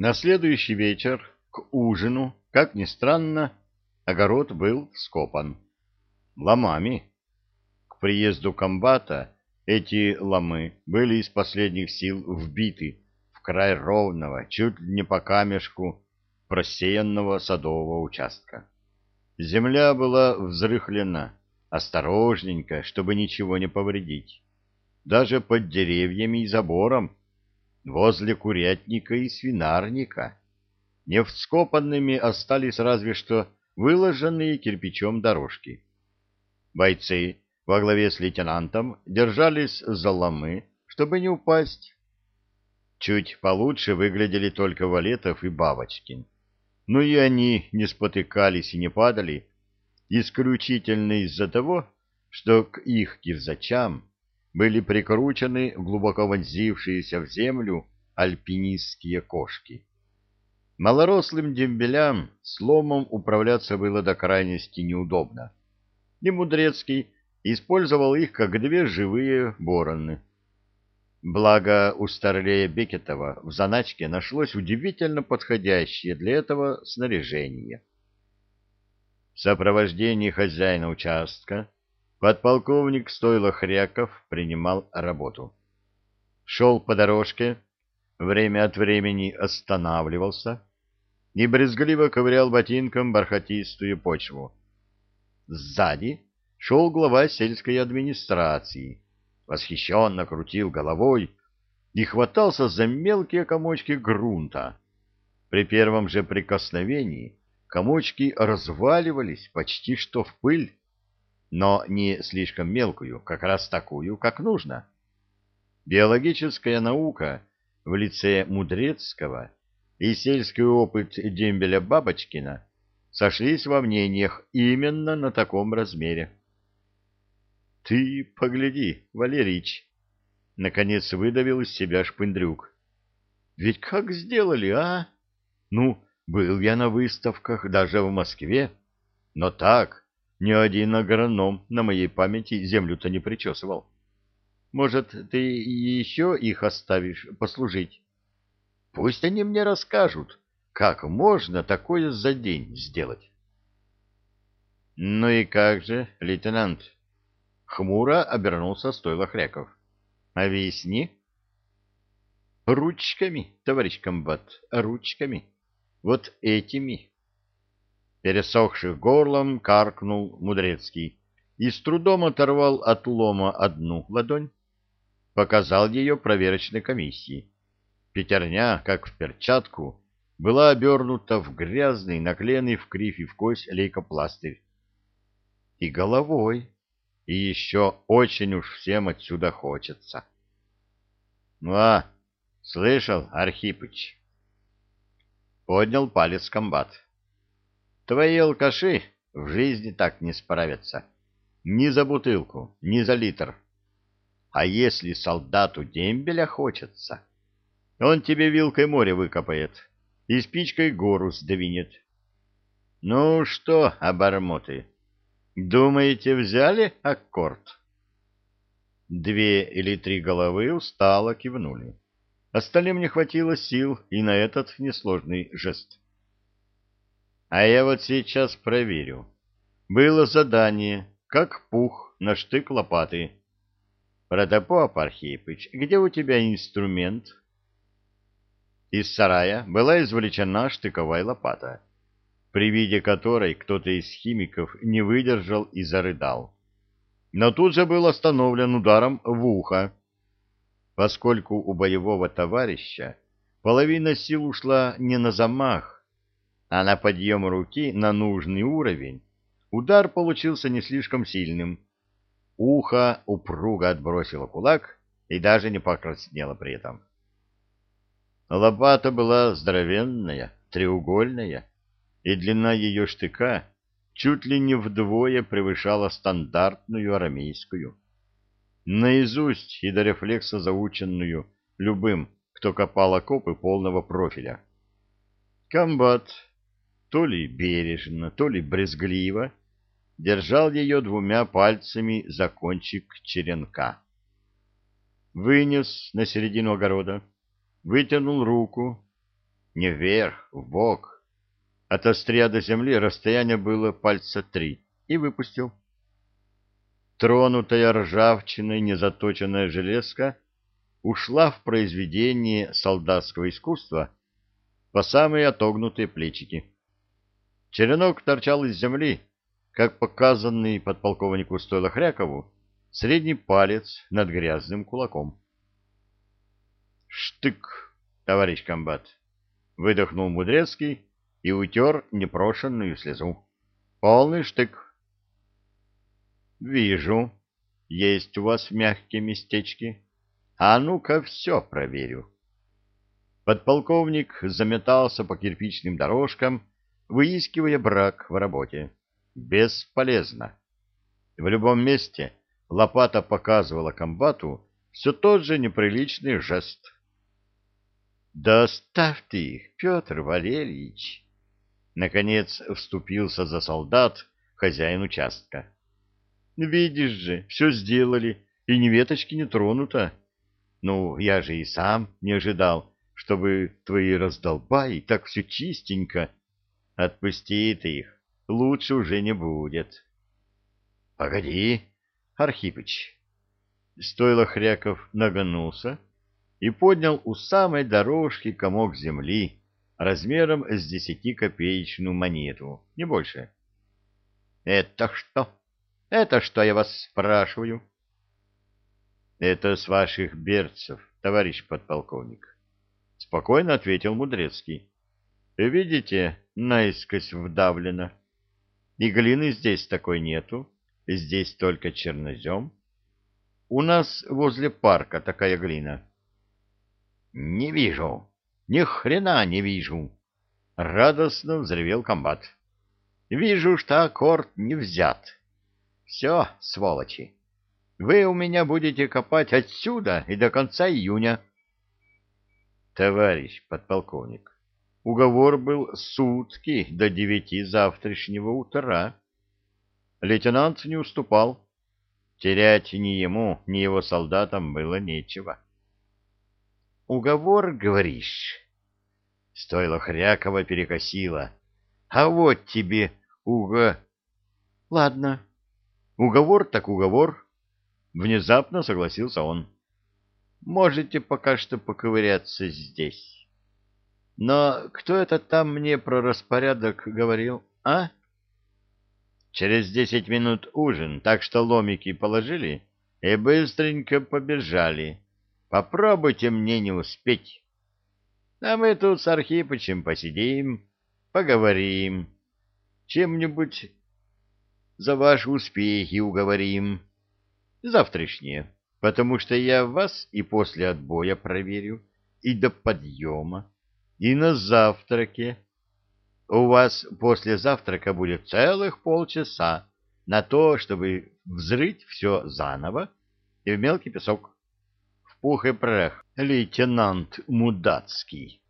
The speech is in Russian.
На следующий вечер, к ужину, как ни странно, огород был скопан. Ломами. К приезду комбата эти ломы были из последних сил вбиты в край ровного, чуть ли не по камешку, просеянного садового участка. Земля была взрыхлена, осторожненько, чтобы ничего не повредить. Даже под деревьями и забором, возле курятника и свинарника. Невскопанными остались разве что выложенные кирпичом дорожки. Бойцы во главе с лейтенантом держались за ломы, чтобы не упасть. Чуть получше выглядели только Валетов и Бабочкин. Но и они не спотыкались и не падали, исключительно из-за того, что к их кирзачам были прикручены глубоко вонзившиеся в землю альпинистские кошки. Малорослым дембелям сломом управляться было до крайности неудобно. И Мудрецкий использовал их как две живые бороны. Благо у старлея Бекетова в заначке нашлось удивительно подходящее для этого снаряжение. В сопровождении хозяина участка подполковник Стойло Хряков принимал работу. Шел по дорожке, время от времени останавливался и брезгливо ковырял ботинком бархатистую почву. Сзади шел глава сельской администрации, восхищенно крутил головой и хватался за мелкие комочки грунта. При первом же прикосновении комочки разваливались почти что в пыль, но не слишком мелкую, как раз такую, как нужно. Биологическая наука в лице Мудрецкого и сельский опыт дембеля Бабочкина сошлись во мнениях именно на таком размере. — Ты погляди, Валерич! — наконец выдавил из себя Шпындрюк. — Ведь как сделали, а? Ну, был я на выставках даже в Москве, но так ни один агроном на моей памяти землю-то не причесывал. Может, ты еще их оставишь послужить? Пусть они мне расскажут, как можно такое за день сделать. — Ну и как же, лейтенант? Хмуро обернулся стойло Хряков. — Объясни. — Ручками, товарищ комбат, ручками. Вот этими. Пересохших горлом каркнул Мудрецкий и с трудом оторвал от лома одну ладонь, показал ее проверочной комиссии. Пятерня, как в перчатку, была обернута в грязный, наклеенный в кривь и в кость лейкопластырь. И головой, и еще очень уж всем отсюда хочется. — Ну а, слышал, Архипыч? Поднял палец комбат. — Твои алкаши в жизни так не справятся. Ни за бутылку, ни за литр. А если солдату дембеля хочется, он тебе вилкой море выкопает и спичкой гору сдвинет. Ну что, обормоты, думаете, взяли аккорд? Две или три головы устало кивнули. Остальным не хватило сил и на этот несложный жест. А я вот сейчас проверю. Было задание, как пух на штык лопаты. Протопоп Архипыч, где у тебя инструмент? Из сарая была извлечена штыковая лопата, при виде которой кто-то из химиков не выдержал и зарыдал. Но тут же был остановлен ударом в ухо, поскольку у боевого товарища половина сил ушла не на замах, а на подъем руки на нужный уровень. Удар получился не слишком сильным. Ухо упруго отбросило кулак и даже не покраснело при этом. Лопата была здоровенная, треугольная, и длина ее штыка чуть ли не вдвое превышала стандартную арамейскую. Наизусть и до рефлекса заученную любым, кто копал окопы полного профиля. Комбат, то ли бережно, то ли брезгливо, держал ее двумя пальцами за кончик черенка. Вынес на середину огорода, вытянул руку, не вверх, в бок. От острия до земли расстояние было пальца три, и выпустил. Тронутая ржавчиной незаточенная железка ушла в произведение солдатского искусства по самые отогнутые плечики. Черенок торчал из земли, как показанный подполковнику Стойло Хрякову, средний палец над грязным кулаком. «Штык, товарищ комбат!» — выдохнул Мудрецкий и утер непрошенную слезу. «Полный штык!» «Вижу, есть у вас мягкие местечки. А ну-ка все проверю». Подполковник заметался по кирпичным дорожкам, выискивая брак в работе. Бесполезно. В любом месте лопата показывала комбату все тот же неприличный жест. «Да оставь ты их, Петр Валерьевич!» Наконец вступился за солдат хозяин участка. «Видишь же, все сделали, и ни веточки не тронуто. Ну, я же и сам не ожидал, чтобы твои раздолбай так все чистенько. Отпусти ты их, лучше уже не будет. — Погоди, Архипыч. Стойло Хряков нагнулся и поднял у самой дорожки комок земли размером с десятикопеечную монету, не больше. — Это что? Это что, я вас спрашиваю? — Это с ваших берцев, товарищ подполковник. — спокойно ответил Мудрецкий. — Видите, наискось вдавлено. И глины здесь такой нету, здесь только чернозем. У нас возле парка такая глина. — Не вижу, ни хрена не вижу! — радостно взревел комбат. — Вижу, что аккорд не взят. Все, сволочи, вы у меня будете копать отсюда и до конца июня. — Товарищ подполковник, Уговор был сутки до девяти завтрашнего утра. Лейтенант не уступал. Терять ни ему, ни его солдатам было нечего. «Уговор, говоришь?» Стоило Хрякова перекосило. «А вот тебе уго...» «Ладно, уговор так уговор». Внезапно согласился он. «Можете пока что поковыряться здесь». Но кто это там мне про распорядок говорил, а? Через десять минут ужин, так что ломики положили и быстренько побежали. Попробуйте мне не успеть. А мы тут с Архипычем посидим, поговорим, чем-нибудь за ваши успехи уговорим. Завтрашнее, потому что я вас и после отбоя проверю, и до подъема и на завтраке. У вас после завтрака будет целых полчаса на то, чтобы взрыть все заново и в мелкий песок. В пух и прах, лейтенант Мудацкий.